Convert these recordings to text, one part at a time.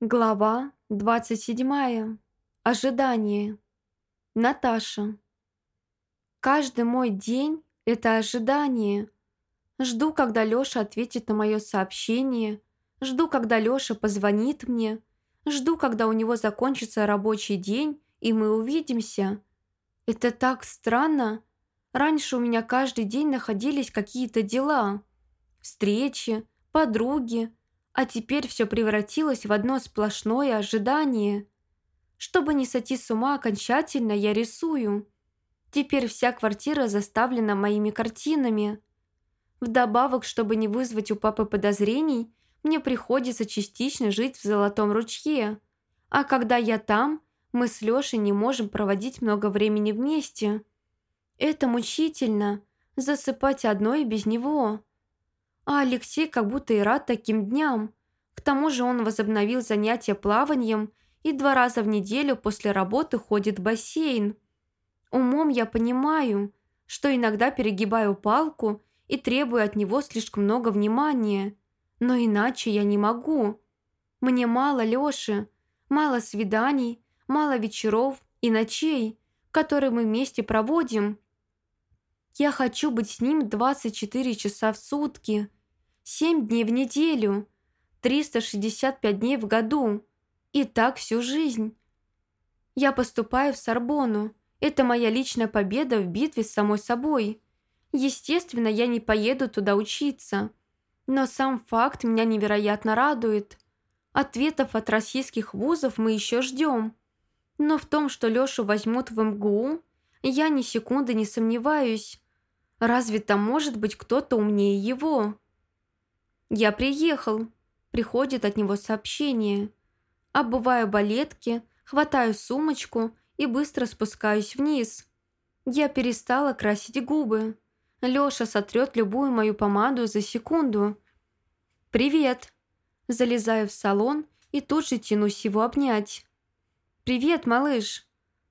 Глава 27. Ожидание. Наташа. Каждый мой день – это ожидание. Жду, когда Лёша ответит на мое сообщение. Жду, когда Лёша позвонит мне. Жду, когда у него закончится рабочий день, и мы увидимся. Это так странно. Раньше у меня каждый день находились какие-то дела. Встречи, подруги – а теперь все превратилось в одно сплошное ожидание. Чтобы не сойти с ума окончательно, я рисую. Теперь вся квартира заставлена моими картинами. Вдобавок, чтобы не вызвать у папы подозрений, мне приходится частично жить в Золотом ручье. А когда я там, мы с Лешей не можем проводить много времени вместе. Это мучительно, засыпать одной без него. А Алексей как будто и рад таким дням. К тому же он возобновил занятия плаванием и два раза в неделю после работы ходит в бассейн. Умом я понимаю, что иногда перегибаю палку и требую от него слишком много внимания. Но иначе я не могу. Мне мало Лёши, мало свиданий, мало вечеров и ночей, которые мы вместе проводим. Я хочу быть с ним 24 часа в сутки – Семь дней в неделю, 365 дней в году. И так всю жизнь. Я поступаю в Сорбону. Это моя личная победа в битве с самой собой. Естественно, я не поеду туда учиться. Но сам факт меня невероятно радует. Ответов от российских вузов мы еще ждем. Но в том, что Лешу возьмут в МГУ, я ни секунды не сомневаюсь. Разве там может быть кто-то умнее его?» «Я приехал!» Приходит от него сообщение. Обуваю балетки, хватаю сумочку и быстро спускаюсь вниз. Я перестала красить губы. Лёша сотрет любую мою помаду за секунду. «Привет!» Залезаю в салон и тут же тянусь его обнять. «Привет, малыш!»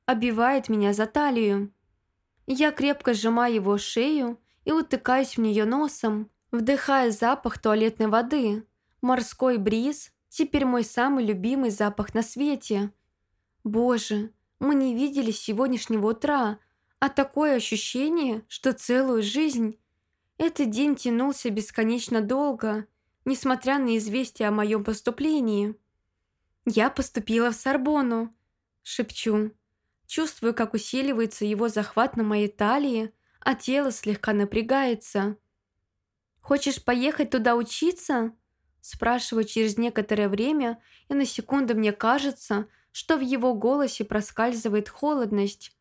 Обивает меня за талию. Я крепко сжимаю его шею и утыкаюсь в нее носом вдыхая запах туалетной воды. Морской бриз – теперь мой самый любимый запах на свете. Боже, мы не виделись сегодняшнего утра, а такое ощущение, что целую жизнь. Этот день тянулся бесконечно долго, несмотря на известие о моем поступлении. «Я поступила в Сорбону», – шепчу. Чувствую, как усиливается его захват на моей талии, а тело слегка напрягается. «Хочешь поехать туда учиться?» Спрашиваю через некоторое время, и на секунду мне кажется, что в его голосе проскальзывает холодность.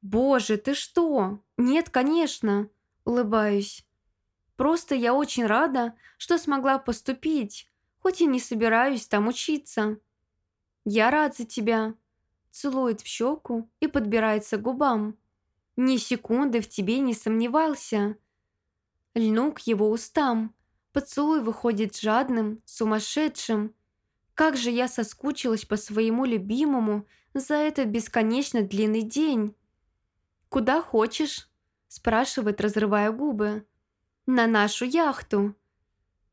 «Боже, ты что? Нет, конечно!» Улыбаюсь. «Просто я очень рада, что смогла поступить, хоть и не собираюсь там учиться». «Я рад за тебя», целует в щеку и подбирается к губам. «Ни секунды в тебе не сомневался. Льну к его устам. Поцелуй выходит жадным, сумасшедшим. Как же я соскучилась по своему любимому за этот бесконечно длинный день. «Куда хочешь?» – спрашивает, разрывая губы. «На нашу яхту».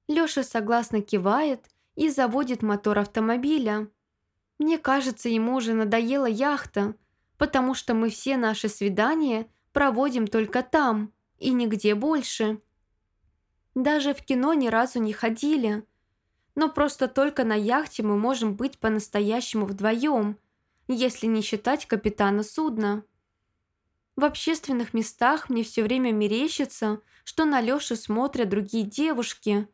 Лёша согласно кивает и заводит мотор автомобиля. Мне кажется, ему уже надоела яхта, потому что мы все наши свидания проводим только там и нигде больше. Даже в кино ни разу не ходили. Но просто только на яхте мы можем быть по-настоящему вдвоем, если не считать капитана судна. В общественных местах мне все время мерещится, что на Лёшу смотрят другие девушки,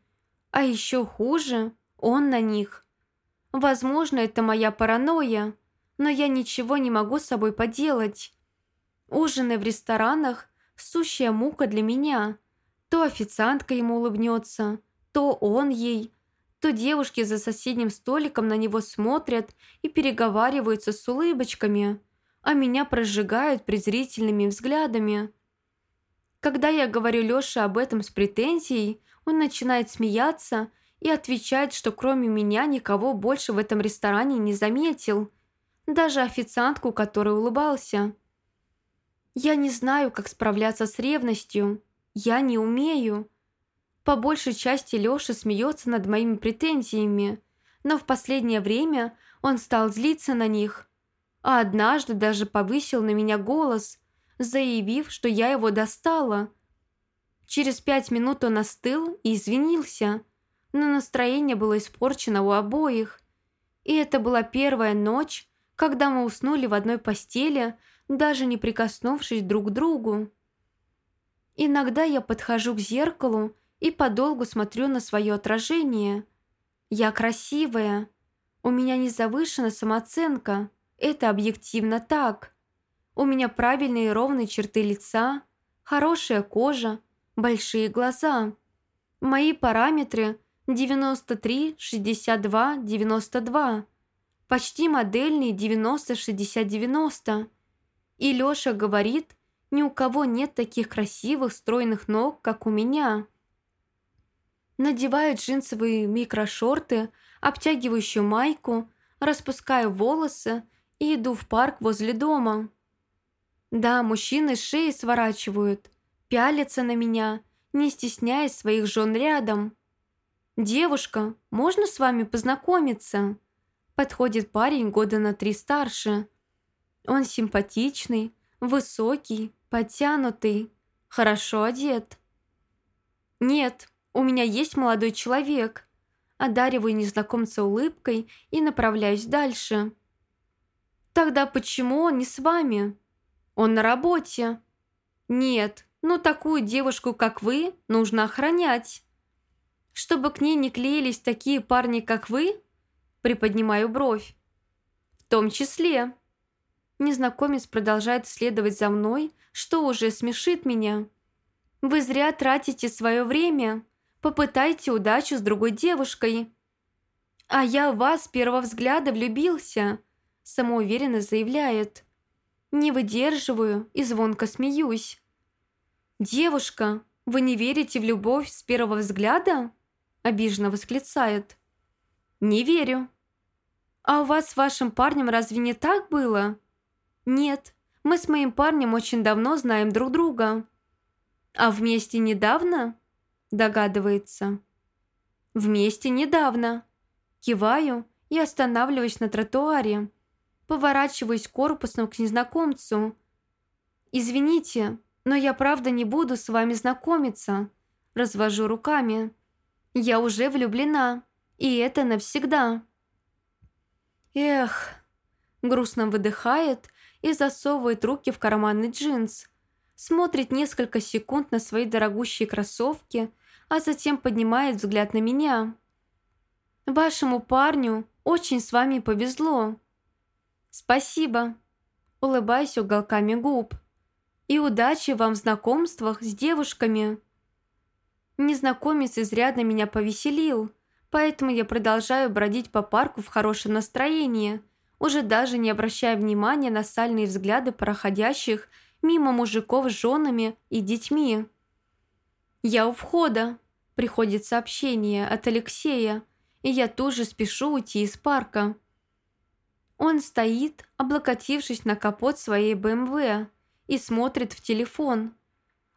а еще хуже – он на них. Возможно, это моя паранойя, но я ничего не могу с собой поделать. Ужины в ресторанах – сущая мука для меня – то официантка ему улыбнется, то он ей, то девушки за соседним столиком на него смотрят и переговариваются с улыбочками, а меня прожигают презрительными взглядами. Когда я говорю Лёше об этом с претензией, он начинает смеяться и отвечает, что кроме меня никого больше в этом ресторане не заметил, даже официантку, который улыбался. Я не знаю, как справляться с ревностью, я не умею. По большей части Лёша смеется над моими претензиями, но в последнее время он стал злиться на них. А однажды даже повысил на меня голос, заявив, что я его достала. Через пять минут он остыл и извинился, но настроение было испорчено у обоих. И это была первая ночь, когда мы уснули в одной постели, даже не прикоснувшись друг к другу. Иногда я подхожу к зеркалу и подолгу смотрю на свое отражение. Я красивая. У меня не завышена самооценка. Это объективно так. У меня правильные ровные черты лица, хорошая кожа, большие глаза. Мои параметры 93, 62, 92. Почти модельный 90, 60, 90. И Лёша говорит, ни у кого нет таких красивых стройных ног, как у меня. Надеваю джинсовые микрошорты, обтягивающую майку, распускаю волосы и иду в парк возле дома. Да, мужчины шеи сворачивают, пялятся на меня, не стесняясь своих жен рядом. «Девушка, можно с вами познакомиться?» Подходит парень года на три старше. Он симпатичный, высокий, подтянутый, хорошо одет. «Нет, у меня есть молодой человек». Одариваю незнакомца улыбкой и направляюсь дальше. «Тогда почему он не с вами?» «Он на работе». «Нет, но такую девушку, как вы, нужно охранять». «Чтобы к ней не клеились такие парни, как вы?» Приподнимаю бровь. «В том числе». Незнакомец продолжает следовать за мной, что уже смешит меня. «Вы зря тратите свое время. Попытайте удачу с другой девушкой». «А я в вас с первого взгляда влюбился», – самоуверенно заявляет. Не выдерживаю и звонко смеюсь. «Девушка, вы не верите в любовь с первого взгляда?» – обиженно восклицает. «Не верю». «А у вас с вашим парнем разве не так было?» «Нет, мы с моим парнем очень давно знаем друг друга». «А вместе недавно?» Догадывается. «Вместе недавно». Киваю и останавливаюсь на тротуаре. Поворачиваюсь корпусом к незнакомцу. «Извините, но я правда не буду с вами знакомиться». Развожу руками. «Я уже влюблена, и это навсегда». «Эх...» Грустно выдыхает и засовывает руки в карманный джинс. Смотрит несколько секунд на свои дорогущие кроссовки, а затем поднимает взгляд на меня. «Вашему парню очень с вами повезло». «Спасибо», улыбаясь уголками губ. «И удачи вам в знакомствах с девушками». Незнакомец изрядно меня повеселил, поэтому я продолжаю бродить по парку в хорошем настроении – уже даже не обращая внимания на сальные взгляды проходящих мимо мужиков с женами и детьми. «Я у входа», – приходит сообщение от Алексея, и я тоже спешу уйти из парка. Он стоит, облокотившись на капот своей БМВ, и смотрит в телефон.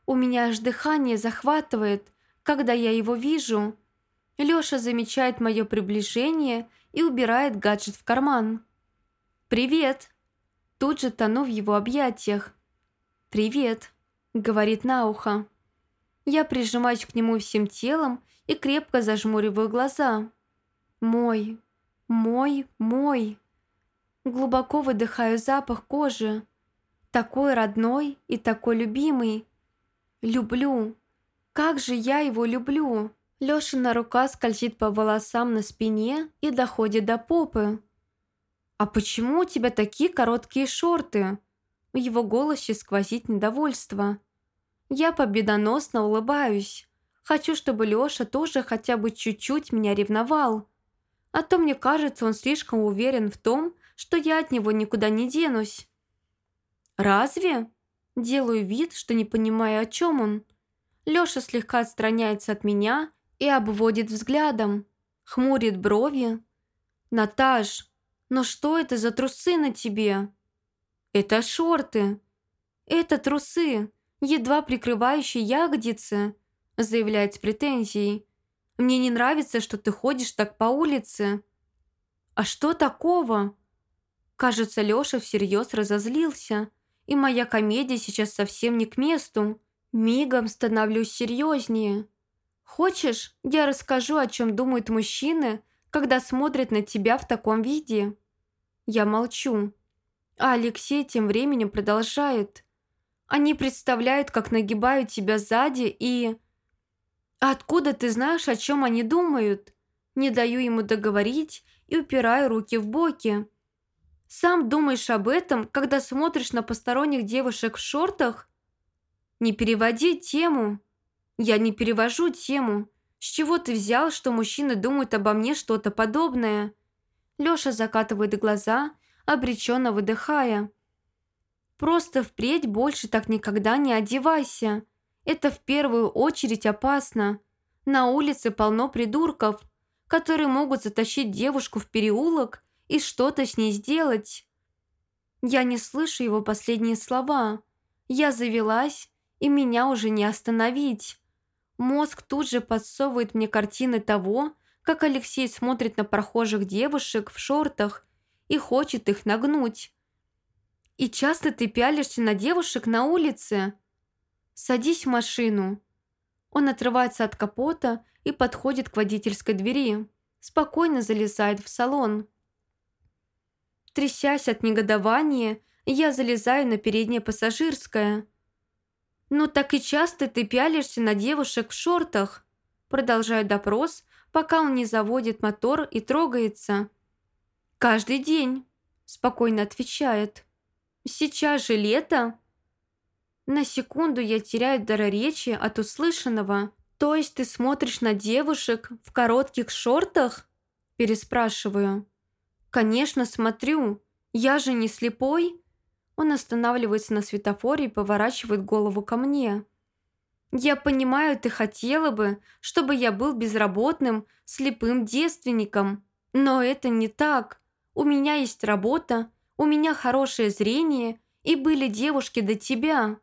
У меня аж дыхание захватывает, когда я его вижу. Лёша замечает мое приближение и убирает гаджет в карман. «Привет!» Тут же тону в его объятиях. «Привет!» — говорит на ухо. Я прижимаюсь к нему всем телом и крепко зажмуриваю глаза. Мой, мой, мой. Глубоко выдыхаю запах кожи. Такой родной и такой любимый. Люблю. Как же я его люблю. Лешина рука скользит по волосам на спине и доходит до попы. «А почему у тебя такие короткие шорты?» В его голосе сквозит недовольство. Я победоносно улыбаюсь. Хочу, чтобы Лёша тоже хотя бы чуть-чуть меня ревновал. А то мне кажется, он слишком уверен в том, что я от него никуда не денусь. «Разве?» Делаю вид, что не понимаю, о чем он. Лёша слегка отстраняется от меня и обводит взглядом. Хмурит брови. «Наташ, но что это за трусы на тебе?» «Это шорты». «Это трусы, едва прикрывающие ягодицы», заявляет с претензией. «Мне не нравится, что ты ходишь так по улице». «А что такого?» Кажется, Лёша всерьез разозлился, и моя комедия сейчас совсем не к месту. Мигом становлюсь серьезнее. Хочешь, я расскажу, о чем думают мужчины, когда смотрят на тебя в таком виде? Я молчу. А Алексей тем временем продолжает. Они представляют, как нагибают тебя сзади и... откуда ты знаешь, о чем они думают? Не даю ему договорить и упираю руки в боки. Сам думаешь об этом, когда смотришь на посторонних девушек в шортах? Не переводи тему. Я не перевожу тему. С чего ты взял, что мужчины думают обо мне что-то подобное? Лёша закатывает глаза, обреченно выдыхая. Просто впредь больше так никогда не одевайся. Это в первую очередь опасно. На улице полно придурков, которые могут затащить девушку в переулок и что-то с ней сделать. Я не слышу его последние слова. Я завелась, и меня уже не остановить. Мозг тут же подсовывает мне картины того, как Алексей смотрит на прохожих девушек в шортах и хочет их нагнуть. «И часто ты пялишься на девушек на улице?» «Садись в машину». Он отрывается от капота и подходит к водительской двери. Спокойно залезает в салон. Трясясь от негодования, я залезаю на переднее пассажирское. «Ну так и часто ты пялишься на девушек в шортах?» Продолжаю допрос, пока он не заводит мотор и трогается. «Каждый день», – спокойно отвечает. «Сейчас же лето». На секунду я теряю дар речи от услышанного. «То есть ты смотришь на девушек в коротких шортах?» Переспрашиваю. «Конечно, смотрю. Я же не слепой». Он останавливается на светофоре и поворачивает голову ко мне. «Я понимаю, ты хотела бы, чтобы я был безработным, слепым девственником. Но это не так. У меня есть работа, у меня хорошее зрение, и были девушки до тебя».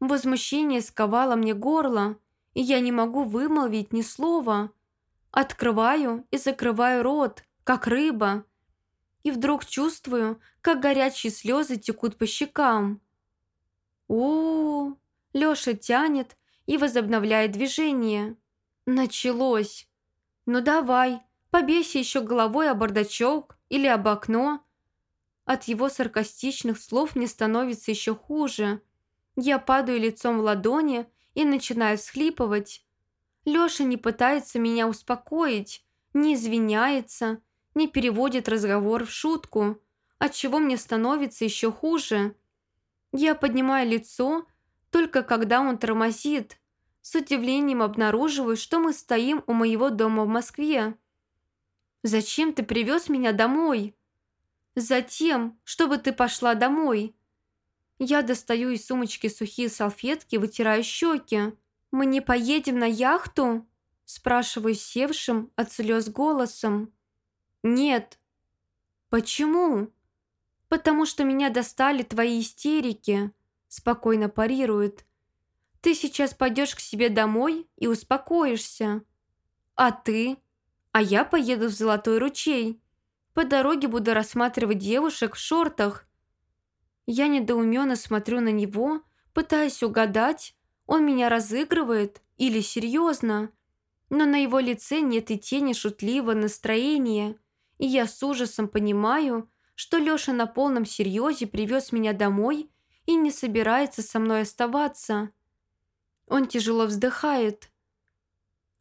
Возмущение сковало мне горло, и я не могу вымолвить ни слова. Открываю и закрываю рот, как рыба. И вдруг чувствую, как горячие слезы текут по щекам. у, -у, -у Лёша тянет и возобновляет движение. Началось. Ну давай, побейся еще головой о бардачок или об окно. От его саркастичных слов мне становится еще хуже. Я падаю лицом в ладони и начинаю всхлипывать. Лёша не пытается меня успокоить, не извиняется, не переводит разговор в шутку, отчего мне становится еще хуже. Я поднимаю лицо, только когда он тормозит. С удивлением обнаруживаю, что мы стоим у моего дома в Москве. «Зачем ты привез меня домой?» «Затем, чтобы ты пошла домой». Я достаю из сумочки сухие салфетки, вытираю щеки. «Мы не поедем на яхту?» Спрашиваю севшим от слез голосом. «Нет». «Почему?» «Потому что меня достали твои истерики», спокойно парирует. «Ты сейчас пойдешь к себе домой и успокоишься. А ты? А я поеду в Золотой ручей. По дороге буду рассматривать девушек в шортах». Я недоуменно смотрю на него, пытаясь угадать, он меня разыгрывает или серьезно но на его лице нет и тени шутливого настроения, и я с ужасом понимаю, что Лёша на полном серьезе привез меня домой и не собирается со мной оставаться. Он тяжело вздыхает.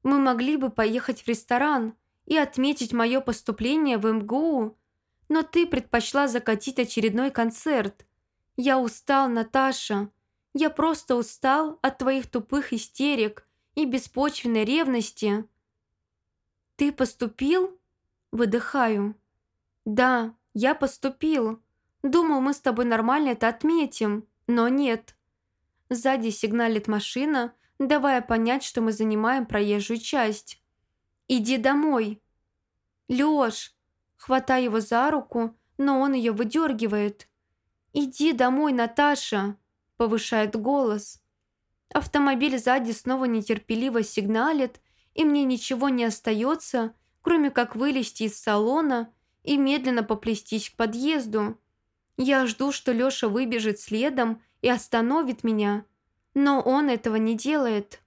Мы могли бы поехать в ресторан и отметить мое поступление в МГУ, но ты предпочла закатить очередной концерт. Я устал, Наташа. Я просто устал от твоих тупых истерик и беспочвенной ревности. «Ты поступил?» Выдыхаю. «Да, я поступил. Думал, мы с тобой нормально это отметим, но нет». Сзади сигналит машина, давая понять, что мы занимаем проезжую часть. «Иди домой». «Лёш!» Хватаю его за руку, но он ее выдергивает. «Иди домой, Наташа!» Повышает голос. Автомобиль сзади снова нетерпеливо сигналит, и мне ничего не остается, кроме как вылезти из салона и медленно поплестись к подъезду. Я жду, что Лёша выбежит следом и остановит меня, но он этого не делает.